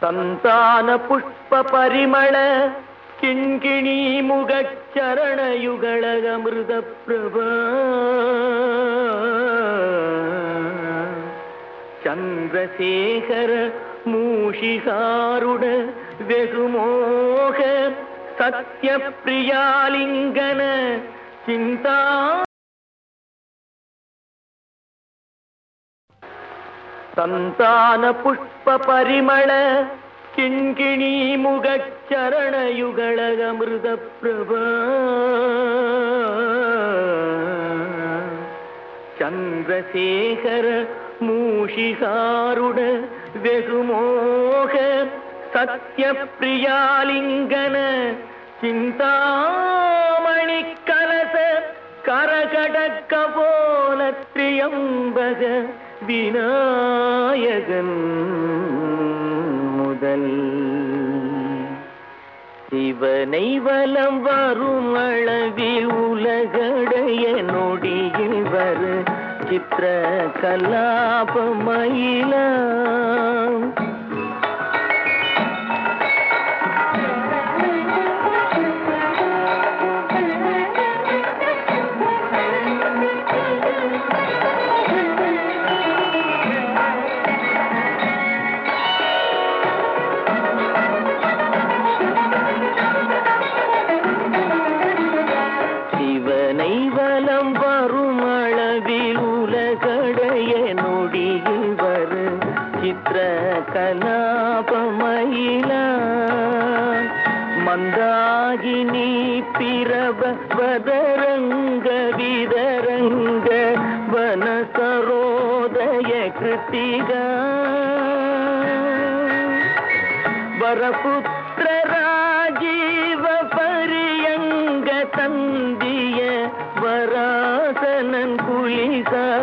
ಸಂತಾನ ಪುಷ್ಪ ಪರಿಮಳ ಕಿಣ್ಕಿಣಿ ಮುಗ ಚರಣಯುಗಳ ಅಮೃತ ಪ್ರಭಾ ಚಂದ್ರಶೇಖರ ಮೂಷಿಕಾರುಡ வெகுமோக சத்ய பிரியாலிங்கன சிந்தா சந்தான புஷ்ப பரிமள கிண்கிணி முகச்சரண யுகளகமிருத பிரபா சந்திரசேகர மூஷிகாருட வெகுமோக சத்யப்பிரியாலிங்கன சிந்தாமணி கலச கரகடக்க போல திரியம்பக வினா விநாயகன் முதல்? சிவனை வலம் வரும் அளவில் உலகடைய நொடியில் வரு சித்திர கலாபமயிலாம் சிவனை மந்தாகினி பிரப வதரங்க விதரங்க வனசரோதய கிருத்திகா. வரபுத்திர ராஜீவ பரியங்க தந்திய வராசனன் குலிசாயுதத்து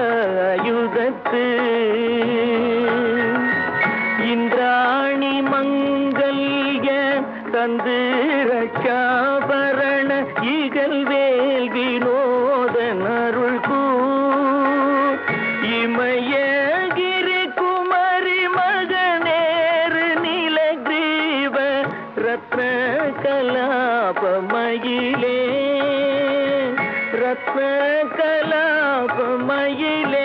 தந்து ரட்சாபரண இகழ்வேல் வினோத அருள் கூ. இமயகிரி குமரி மகனேறு நிலகிரீவ ரத்ன கலாபமயிலே ரத்ன கலாபமயிலே